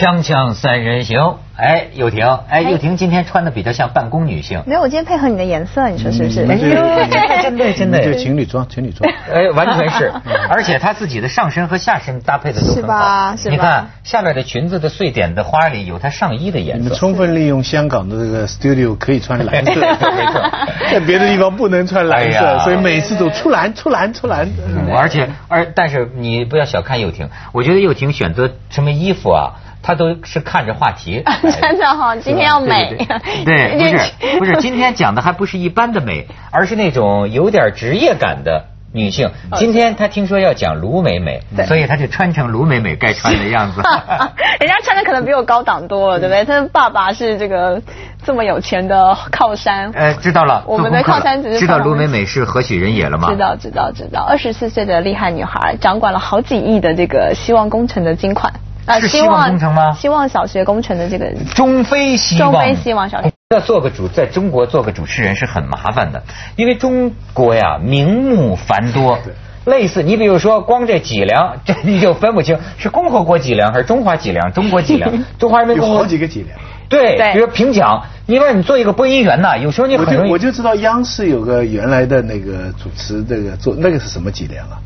锵锵三人行，哎，又婷，哎，又婷今天穿的比较像办公女性，没有，我今天配合你的颜色，你说是不是？哎呦，真的真的，就情侣装，情侣装，哎，完全是，而且她自己的上身和下身搭配的都很好，是吧？是吧？你看下面的裙子的碎点的花里有她上衣的颜色，们充分利用香港的这个 studio 可以穿蓝色，没错。在别的地方不能穿蓝色，所以每次都出蓝出蓝出蓝。嗯而且而但是你不要小看又婷，我觉得又婷选择什么衣服啊，她都是看着话题。真的哈，今天要美。对，不是不是，今天讲的还不是一般的美，而是那种有点职业感的女性。今天她听说要讲卢美美，所以她就穿成卢美美该穿的样子。人家穿的可能比我高档多了，对不对？她的爸爸是这个这么有钱的靠山。呃，知道了，我们的靠山只是知道卢美美是何许人也了吗？知道知道知道，二十四岁的厉害女孩，掌管了好几亿的这个希望工程的金款。啊是希望工程吗希望小学工程的这个中非希望，中非希望小学。要做个主，在中国做个主持人是很麻烦的，因为中国呀名目繁多。类似，你比如说，光这脊梁，这你就分不清是共和国脊梁还是中华脊梁，中国脊梁，中华人民有共和国有好几个脊梁。对，对比如评奖，你说你做一个播音员呐，有时候你很容易就我就知道央视有个原来的那个主持这个做那个是什么脊梁啊？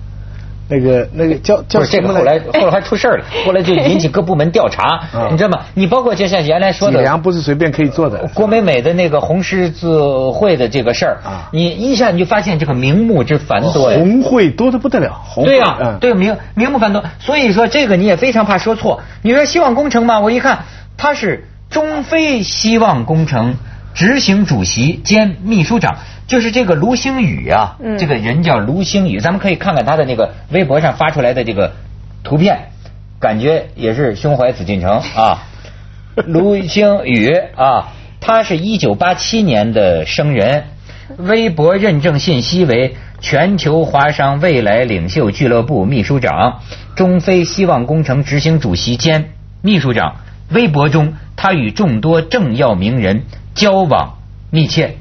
那个那个叫叫这个后来后来还出事儿了，后来就引起各部门调查，嗯你知道吗？你包括就像原来说脊的梁不是随便可以做的。郭美美的那个红十字会的这个事儿啊你一下你就发现这个名目之繁多呀。红会多的不得了，红会对呀、嗯，对名名目繁多，所以说这个你也非常怕说错。你说希望工程嘛，我一看它是中非希望工程执行主席兼秘书长，就是这个卢星宇啊，嗯这个人叫卢星宇，咱们可以看看他的那个微博上发出来的这个图片，感觉也是胸怀紫禁城啊。卢星宇啊，他是一九八七年的生人，微博认证信息为全球华商未来领袖俱乐部秘书长、中非希望工程执行主席兼秘书长。微博中，他与众多政要名人交往密切。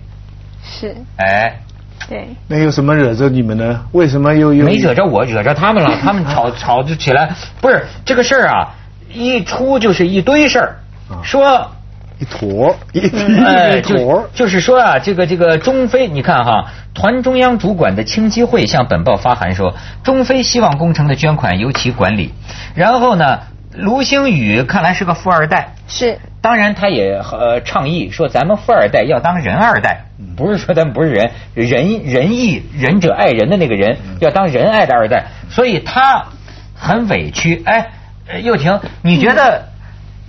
是，哎，对。那有什么惹着你们呢？为什么又又没惹着我，惹着他们了。他们吵吵就起来，不是这个事儿啊，一出就是一堆事儿，啊说一坨一坨就？就是说啊，这个这个中非，你看哈，团中央主管的青基会向本报发函说，中非希望工程的捐款由其管理。然后呢，卢星宇看来是个富二代，是当然他也呃倡议说，咱们富二代要当人二代，不是说咱们不是人仁仁义仁者爱人的那个人，要当仁爱的二代，所以他很委屈。哎，呃又婷，你觉得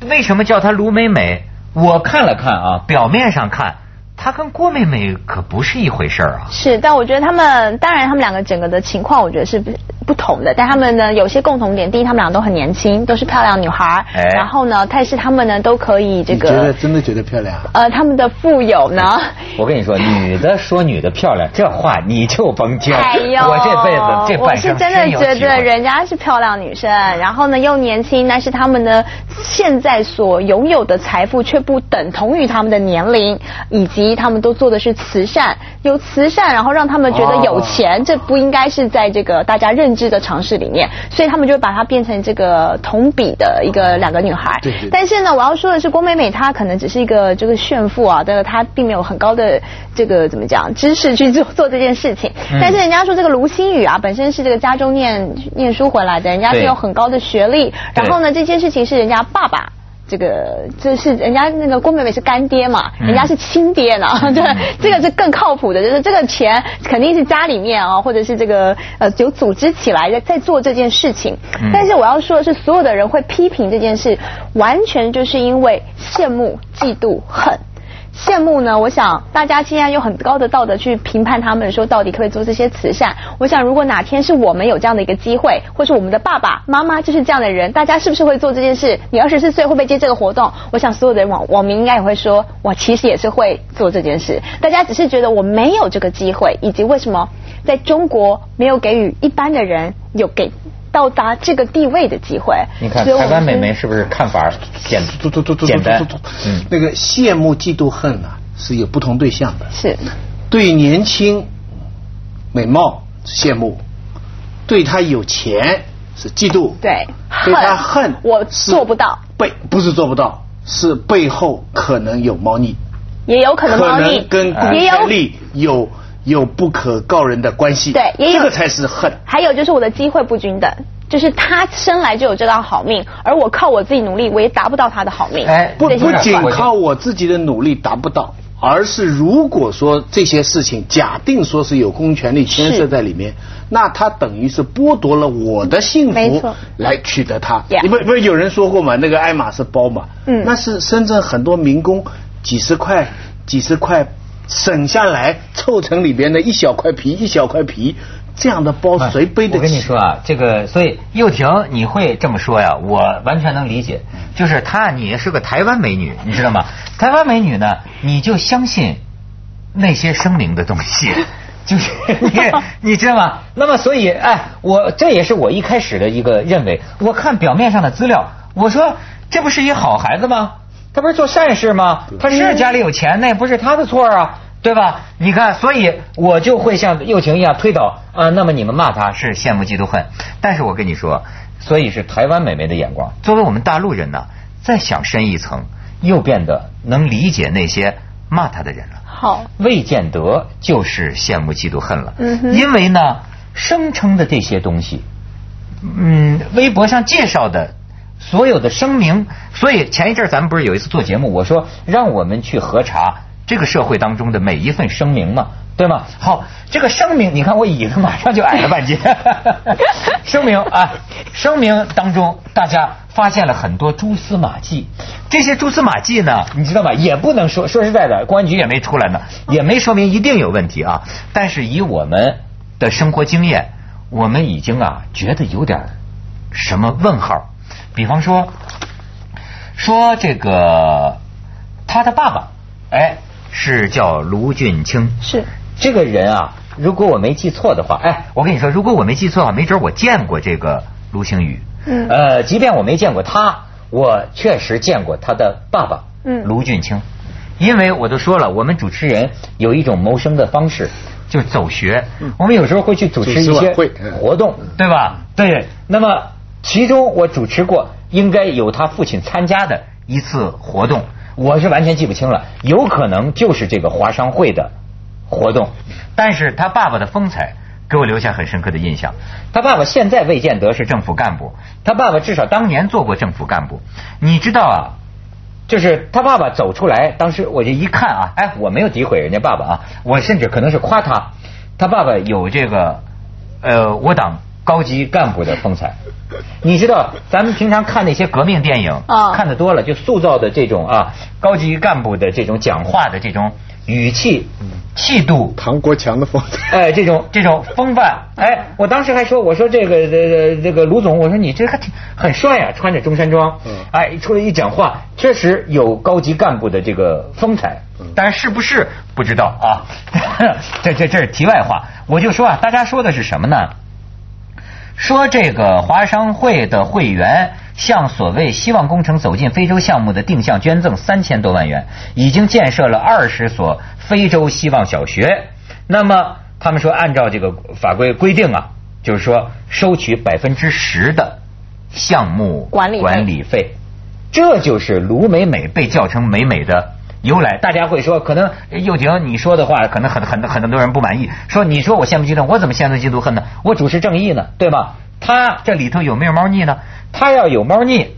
为什么叫她卢美美？我看了看啊，表面上看，她跟郭妹妹可不是一回事儿啊。是，但我觉得他们当然他们两个整个的情况，我觉得是不不同的。但他们呢有些共同点，第一，他们俩都很年轻，都是漂亮女孩。哎然后呢，但是他们呢都可以这个觉得真的觉得漂亮啊？呃，他们的富有呢。我跟你说，女的说女的漂亮，这话你就甭接。哎呦，我这辈子这我半生是真的觉得人家是漂亮女生，然后呢又年轻，但是他们呢现在所拥有的财富却不等同于他们的年龄，以及他们都做的是慈善，有慈善，然后让他们觉得有钱，这不应该是在这个大家认知的常识里面，所以他们就会把它变成这个同比的一个两个女孩。对对对但是呢，我要说的是，郭美美她可能只是一个这个炫富啊，但是她并没有很高的这个怎么讲知识去做做这件事情。嗯但是人家说这个卢新宇啊，本身是这个家中念念书回来的，人家是有很高的学历，然后呢，这件事情是人家爸爸。这个这是人家那个郭美美是干爹嘛，嗯人家是亲爹呢，对，这个是更靠谱的，就是这个钱肯定是家里面啊，或者是这个呃有组织起来的在做这件事情。嗯但是我要说的是，所有的人会批评这件事，完全就是因为羡慕、嫉妒、恨。羡慕呢，我想大家现在有很高的道德去评判他们，说到底可不可以做这些慈善。我想，如果哪天是我们有这样的一个机会，或是我们的爸爸妈妈就是这样的人，大家是不是会做这件事？你二十四岁会不会接这个活动？我想所有的网网民应该也会说，我其实也是会做这件事。大家只是觉得我没有这个机会，以及为什么在中国没有给予一般的人有给到达这个地位的机会。你看台湾妹是妹是不是看法简简单？嗯，那个羡慕、嫉妒、恨啊，是有不同对象的。是对年轻、美貌羡慕，对他有钱是嫉妒，对对他恨，我做不到，背不是做不到，是背后可能有猫腻，也有可能猫腻能跟公也有权力有有不可告人的关系，对也有这个才是恨。还有就是我的机会不均等，就是他生来就有这道好命，而我靠我自己努力，我也达不到他的好命。哎不不仅靠我自己的努力达不到，而是如果说这些事情假定说是有公权力牵涉在里面，那他等于是剥夺了我的幸福没错来取得他。你不不是有人说过嘛？那个爱马仕包嘛，嗯那是深圳很多民工几十块几十块省下来凑成里边的一小块皮一小块皮，这样的包谁背得起？我跟你说啊，这个所以幼婷你会这么说呀，我完全能理解。就是她，你是个台湾美女，你知道吗？台湾美女呢，你就相信那些生灵的东西。就是你，你知道吗？那么所以，哎，我这也是我一开始的一个认为。我看表面上的资料，我说这不是一好孩子吗？他不是做善事吗？他是家里有钱，那也不是他的错啊。对吧？你看，所以我就会像幼晴一样推导啊。那么你们骂他是羡慕嫉妒恨，但是我跟你说，所以是台湾美眉的眼光。作为我们大陆人呢，再想深一层，又变得能理解那些骂他的人了。好，未见得就是羡慕嫉妒恨了。嗯哼因为呢，声称的这些东西，嗯，微博上介绍的所有的声明，所以前一阵儿咱们不是有一次做节目，我说让我们去核查这个社会当中的每一份声明嘛，对吗？好，这个声明，你看我椅子马上就矮了半截。声明啊，声明当中大家发现了很多蛛丝马迹，这些蛛丝马迹呢，你知道吗？也不能说说实在的，公安局也没出来呢，也没说明一定有问题啊。但是以我们的生活经验，我们已经啊觉得有点什么问号。比方说，说这个他的爸爸，哎，是叫卢俊清，是这个人啊，如果我没记错的话，哎，我跟你说，如果我没记错的话，没准我见过这个卢星宇。嗯呃，即便我没见过他，我确实见过他的爸爸，嗯卢俊清。因为我都说了，我们主持人有一种谋生的方式，就是走学。我们有时候会去主持一些活动，对吧？对。那么其中我主持过，应该有他父亲参加的一次活动，我是完全记不清了，有可能就是这个华商会的活动，但是他爸爸的风采给我留下很深刻的印象。他爸爸现在未见得是政府干部，他爸爸至少当年做过政府干部。你知道啊，就是他爸爸走出来，当时我就一看啊，哎，我没有诋毁人家爸爸啊，我甚至可能是夸他，他爸爸有这个呃我党高级干部的风采。你知道，咱们平常看那些革命电影，啊看的多了，就塑造的这种啊高级干部的这种讲话的这种语气、气度，唐国强的风采。哎，这种这种风范，哎，我当时还说，我说这个这个这个卢总，我说你这还挺很帅啊，穿着中山装，嗯哎，出来一讲话，确实有高级干部的这个风采，但是是不是不知道啊？这这这是题外话，我就说啊，大家说的是什么呢？说这个华商会的会员向所谓希望工程走进非洲项目的定向捐赠三千多万元，已经建设了二十所非洲希望小学。那么他们说，按照这个法规规定啊，就是说收取百分之十的项目管理费管理费，这就是卢美美被叫成美美的由来。大家会说，可能呃幼婷你说的话，可能很很很多人不满意，说你说我羡慕嫉妒，我怎么羡慕嫉妒恨呢？我主持正义呢，对吧？他这里头有没有猫腻呢？他要有猫腻，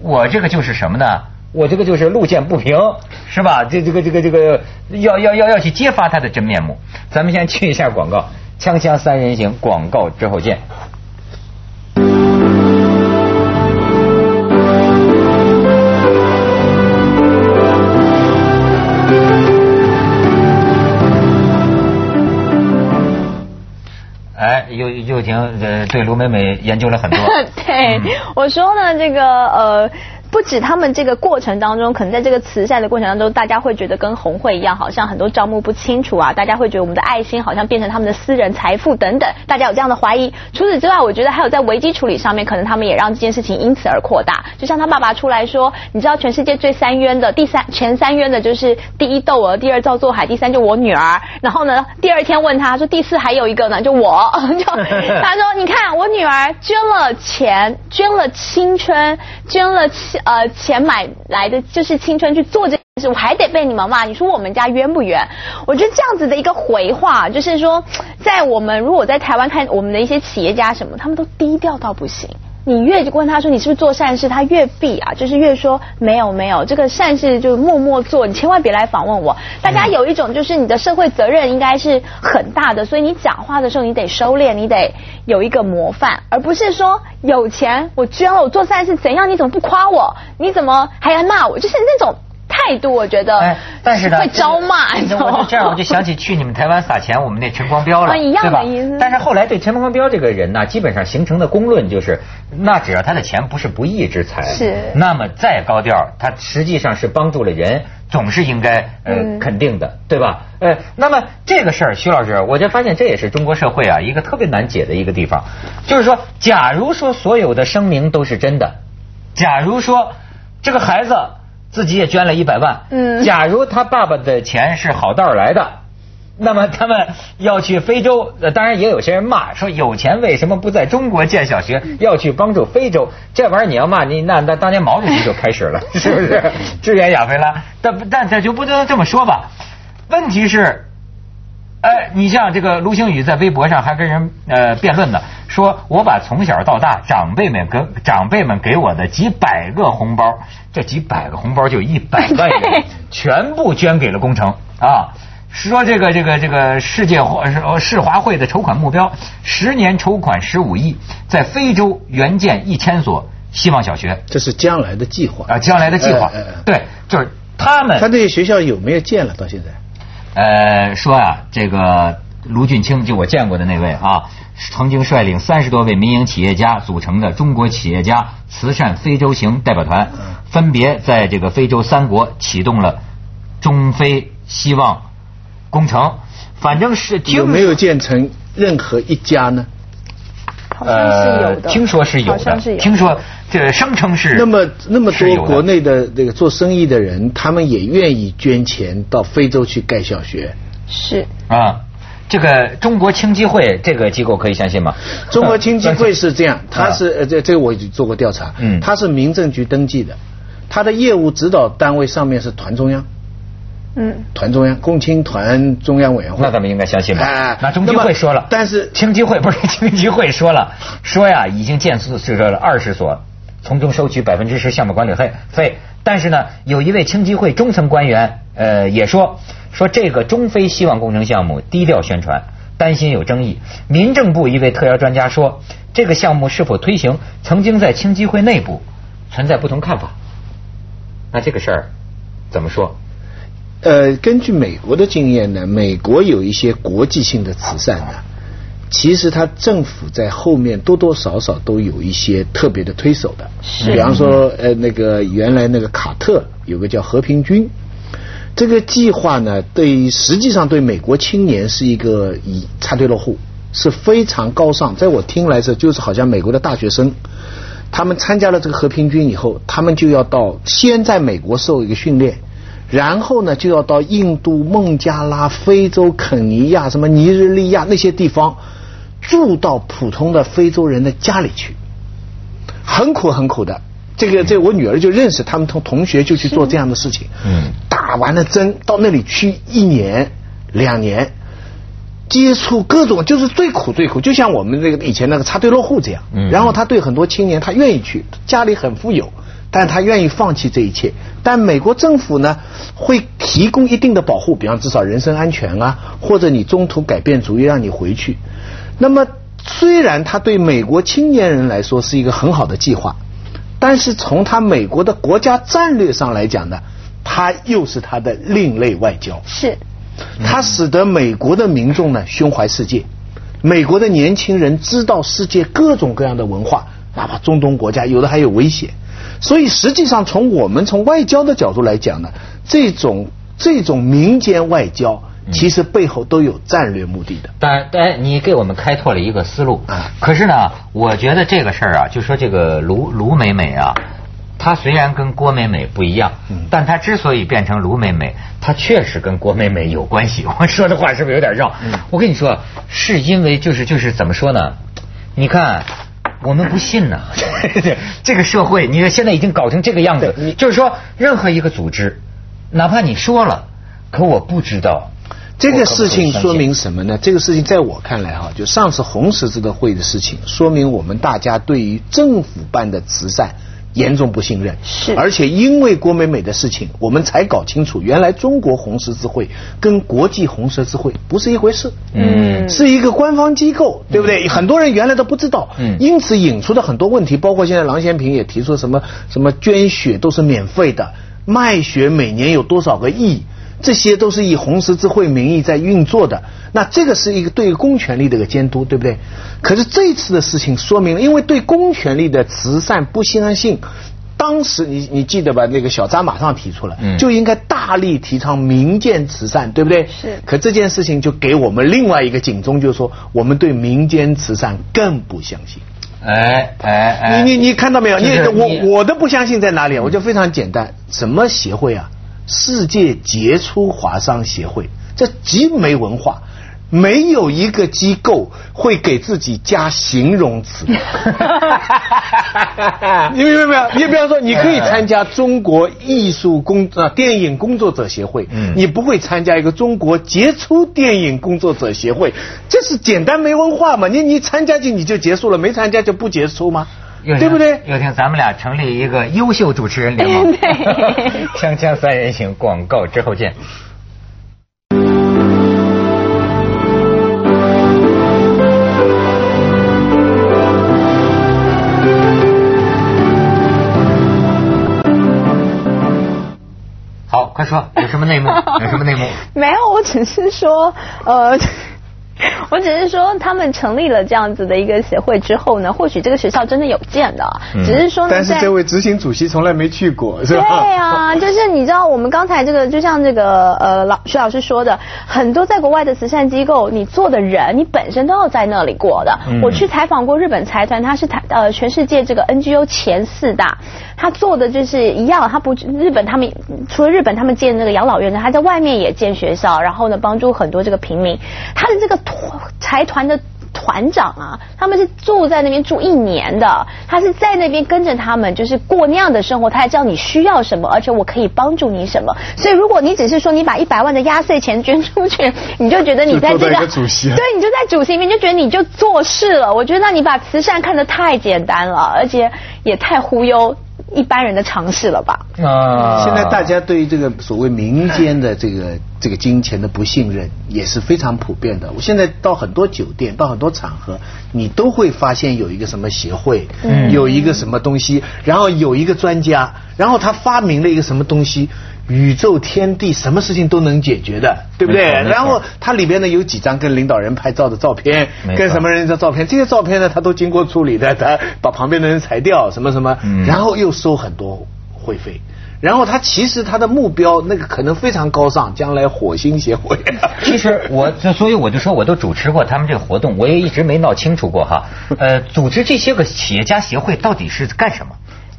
我这个就是什么呢？我这个就是路见不平，是吧？这这个这个这个要要要要去揭发他的真面目。咱们先去一下广告，锵锵三人行广告之后见。哎，又又婷呃对卢美美研究了很多。对，嗯我说呢，这个呃。不止他们这个过程当中，可能在这个慈善的过程当中，大家会觉得跟红会一样，好像很多账目不清楚啊，大家会觉得我们的爱心好像变成他们的私人财富等等，大家有这样的怀疑。除此之外，我觉得还有在危机处理上面，可能他们也让这件事情因此而扩大。就像他爸爸出来说，你知道全世界最三冤的第三前三冤的就是第一窦娥，第二赵作海，第三就我女儿。然后呢，第二天问他说第四还有一个呢，就我。就他说你看我女儿捐了钱，捐了青春，捐了呃钱买来的就是青春去做这件事，我还得被你们骂。你说我们家冤不冤？我觉得这样子的一个回话，就是说在我们如果在台湾看我们的一些企业家什么，他们都低调到不行。你越问他说你是不是做善事，他越避啊，就是越说没有没有，这个善事就默默做，你千万别来访问我。大家有一种就是你的社会责任应该是很大的，所以你讲话的时候你得收敛，你得有一个模范，而不是说有钱我捐了我做善事怎样，你怎么不夸我？你怎么还要骂我？就是那种。态度我觉得，但是呢，会招骂。你知道吗这样我就想起去你们台湾撒钱，我们那陈光标了，一样的意思。但是后来对陈光标这个人呢，基本上形成的公论就是，那只要他的钱不是不义之财，是，那么再高调，他实际上是帮助了人，总是应该呃肯定的，对吧？呃，那么这个事儿，徐老师，我就发现这也是中国社会啊一个特别难解的一个地方，就是说，假如说所有的声明都是真的，假如说这个孩子。自己也捐了一百万。嗯，假如他爸爸的钱是好道来的，那么他们要去非洲，当然也有些人骂说有钱为什么不在中国建小学，要去帮助非洲？这玩意儿你要骂你，那那当年毛主席就开始了，是不是？支援亚非拉，但但这就不能这么说吧？问题是。哎，你像这个卢星宇在微博上还跟人呃辩论呢，说我把从小到大长辈们给长辈们给我的几百个红包，这几百个红包就一百万元，全部捐给了工程啊。说这个这个这个世界华世华会的筹款目标，十年筹款十五亿，在非洲援建一千所希望小学。这是将来的计划啊，将来的计划。对，就是他们。他这些学校有没有建了？到现在？呃，说啊，这个卢俊清就我见过的那位啊，曾经率领三十多位民营企业家组成的中国企业家慈善非洲行代表团，分别在这个非洲三国启动了中非希望工程。反正是有没有建成任何一家呢？呃，听说是有的，听说这声称是。那么那么多国内的这个做生意的人，他们也愿意捐钱到非洲去盖小学。是啊，这个中国青基会这个机构可以相信吗？中国青基会是这样，它是呃这这个我已经做过调查，嗯，它是民政局登记的，它的业务指导单位上面是团中央。嗯，团中央共青团中央委员会，那咱们应该相信吧？那中基会说了，但是青基会不是青基会说了，说呀已经建设设了二十所，从中收取百分之十项目管理费费。但是呢，有一位青基会中层官员呃也说，说这个中非希望工程项目低调宣传，担心有争议。民政部一位特邀专家说，这个项目是否推行，曾经在青基会内部存在不同看法。那这个事儿怎么说？呃，根据美国的经验呢，美国有一些国际性的慈善呢，其实它政府在后面多多少少都有一些特别的推手的。是。比方说，呃，那个原来那个卡特有个叫和平军，这个计划呢，对实际上对美国青年是一个以插队落户是非常高尚。在我听来是，就是好像美国的大学生，他们参加了这个和平军以后，他们就要到先在美国受一个训练。然后呢，就要到印度、孟加拉、非洲、肯尼亚、什么尼日利亚那些地方，住到普通的非洲人的家里去，很苦很苦的。这个，这我女儿就认识，他们同同学就去做这样的事情。嗯。打完了针，到那里去一年、两年，接触各种，就是最苦最苦，就像我们那个以前那个插队落户这样。嗯。然后他对很多青年，他愿意去，家里很富有。但他愿意放弃这一切，但美国政府呢会提供一定的保护，比方至少人身安全啊，或者你中途改变主意让你回去。那么虽然他对美国青年人来说是一个很好的计划，但是从他美国的国家战略上来讲呢，他又是他的另类外交。是，它使得美国的民众呢胸怀世界，美国的年轻人知道世界各种各样的文化，哪怕中东国家有的还有危险。所以实际上从我们从外交的角度来讲呢，这种这种民间外交。其实背后都有战略目的的。但但你给我们开拓了一个思路啊。可是呢，我觉得这个事儿啊，就说这个卢卢美美啊，她虽然跟郭美美不一样，但她之所以变成卢美美，她确实跟郭美美有关系。我说的话是不是有点绕？我跟你说，是因为就是就是怎么说呢？你看，我们不信呐，这个社会，你看现在已经搞成这个样子，就是说任何一个组织，哪怕你说了，可我不知道。这个事情说明什么呢？这个事情在我看来哈，就上次红十字的会的事情，说明我们大家对于政府办的慈善严重不信任。是。而且因为郭美美的事情，我们才搞清楚，原来中国红十字会跟国际红十字会不是一回事。嗯。是一个官方机构，对不对？很多人原来都不知道。嗯。因此引出的很多问题，包括现在郎咸平也提出什么什么捐血都是免费的，卖血每年有多少个亿。这些都是以红十字会名义在运作的，那这个是一个对公权力的一个监督，对不对？可是这次的事情说明了，因为对公权力的慈善不相信，当时你你记得吧？那个小扎马上提出了，就应该大力提倡民间慈善，对不对？是。可这件事情就给我们另外一个警钟，就是说我们对民间慈善更不相信。哎哎哎！你你你看到没有？你我我的不相信在哪里？我就非常简单，什么协会啊？世界杰出华商协会，这极没文化，没有一个机构会给自己加形容词。你明白没有？你比方说，你可以参加中国艺术工啊电影工作者协会，你不会参加一个中国杰出电影工作者协会，这是简单没文化嘛？你你参加进你就结束了，没参加就不结束吗？对不对？又听咱们俩成立一个优秀主持人联盟，锵锵三人行广告之后见。好，快说，有什么内幕？有什么内幕？没有，我只是说，呃。我只是说，他们成立了这样子的一个协会之后呢，或许这个学校真的有建的，只是说，但是这位执行主席从来没去过，是吧？对啊，就是你知道，我们刚才这个，就像这个呃老徐老师说的，很多在国外的慈善机构，你做的人，你本身都要在那里过的。我去采访过日本财团，他是台呃全世界这个 NGO 前四大，他做的就是一样，他不日本他们除了日本他们建那个养老院呢，他在外面也建学校，然后呢帮助很多这个平民，他的这个。财团的团长啊，他们是住在那边住一年的，他是在那边跟着他们，就是过那样的生活。他还知道你需要什么，而且我可以帮助你什么。所以，如果你只是说你把一百万的压岁钱捐出去，你就觉得你在这个对，你就在主席里面就觉得你就做事了。我觉得你把慈善看得太简单了，而且也太忽悠。一般人的尝试了吧？啊！现在大家对于这个所谓民间的这个这个金钱的不信任也是非常普遍的。我现在到很多酒店，到很多场合，你都会发现有一个什么协会，有一个什么东西，然后有一个专家，然后他发明了一个什么东西。宇宙天地，什么事情都能解决的，对不对？然后它里边呢有几张跟领导人拍照的照片，跟什么人的照片？这些照片呢，他都经过处理的，他把旁边的人裁掉，什么什么，然后又收很多会费。然后他其实他的目标那个可能非常高尚，将来火星协会。其实我所以我就说，我都主持过他们这个活动，我也一直没闹清楚过哈。呃，组织这些个企业家协会到底是干什么？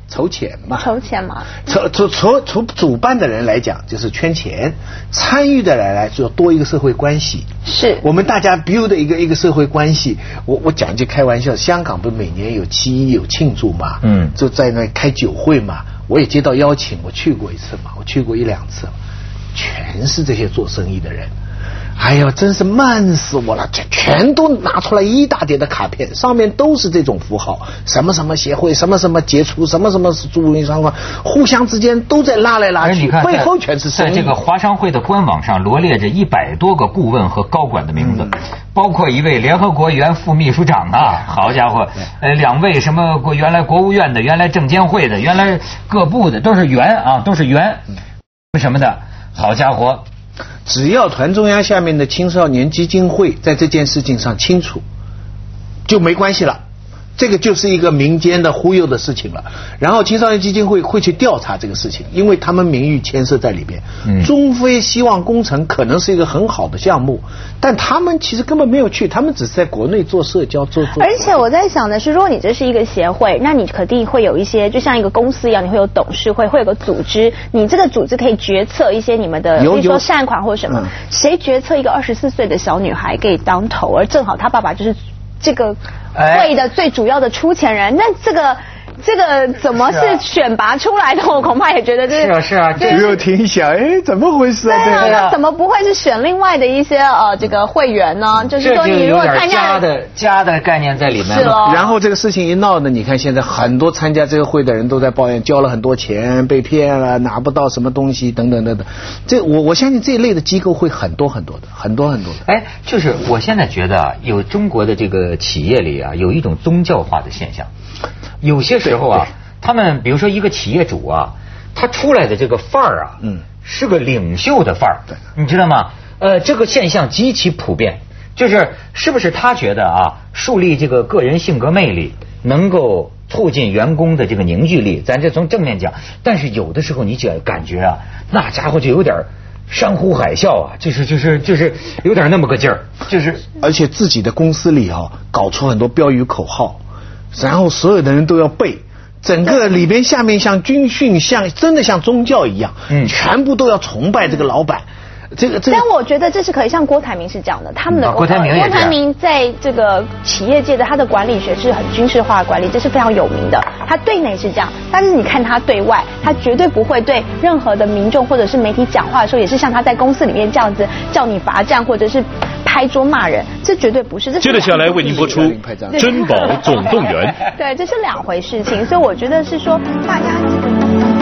筹钱嘛，筹钱嘛。筹筹筹筹主办的人来讲，就是圈钱；参与的人来就多一个社会关系。是我们大家 build 的一个一个社会关系。我我讲句开玩笑，香港不每年有七一有庆祝嘛？嗯，就在那开酒会嘛。我也接到邀请，我去过一次嘛，我去过一两次，全是这些做生意的人。哎呦，真是闷死我了！全全都拿出来一大叠的卡片，上面都是这种符号，什么什么协会，什么什么杰出，什么什么著名商会，互相之间都在拉来拉去，背后全是在这个华商会的官网上罗列着一百多个顾问和高管的名字，包括一位联合国原副秘书长啊，好家伙，呃，两位什么国原来国务院的，原来证监会的，原来各部的都是原啊，都是原什么的，好家伙。只要团中央下面的青少年基金会在这件事情上清楚，就没关系了。这个就是一个民间的忽悠的事情了。然后青少年基金会会去调查这个事情，因为他们名誉牵涉在里边。嗯中非希望工程可能是一个很好的项目，但他们其实根本没有去，他们只是在国内做社交做做。而且我在想的是，如果你这是一个协会，那你肯定会有一些，就像一个公司一样，你会有董事会，会有个组织，你这个组织可以决策一些你们的，比如说善款或者什么嗯。谁决策一个二十四岁的小女孩可以当头，而正好她爸爸就是这个哎会的最主要的出钱人，那这个。这个怎么是选拔出来的？我恐怕也觉得这是啊是啊这这只有听想，哎，怎么回事对啊？啊，对啊那怎么不会是选另外的一些呃这个会员呢？就是这就说你如有点果参加家的家的概念在里面了。是咯然后这个事情一闹呢，你看现在很多参加这个会的人都在抱怨，交了很多钱被骗了，拿不到什么东西等等等等。这我我相信这一类的机构会很多很多的，很多很多的。哎，就是我现在觉得啊，有中国的这个企业里啊，有一种宗教化的现象。有些时候啊，他们比如说一个企业主啊，他出来的这个范儿啊，嗯是个领袖的范儿，对你知道吗？呃，这个现象极其普遍，就是是不是他觉得啊，树立这个个人性格魅力，能够促进员工的这个凝聚力，咱这从正面讲。但是有的时候你觉感觉啊，那家伙就有点儿山呼海啸啊，就是就是就是有点那么个劲儿，就是而且自己的公司里啊，搞出很多标语口号，然后所有的人都要背。整个里边下面像军训，像真的像宗教一样，嗯全部都要崇拜这个老板。这个这个但我觉得这是可以，像郭台铭是这样的，他们的、啊郭台铭也郭台铭在这个企业界的他的管理学是很军事化的管理，这是非常有名的。他对内是这样，但是你看他对外，他绝对不会对任何的民众或者是媒体讲话的时候，也是像他在公司里面这样子叫你罚站或者是拍桌骂人，这绝对不是。接着下来为您播出珍宝总动员》。对，这是两回事情，所以我觉得是说大家这个。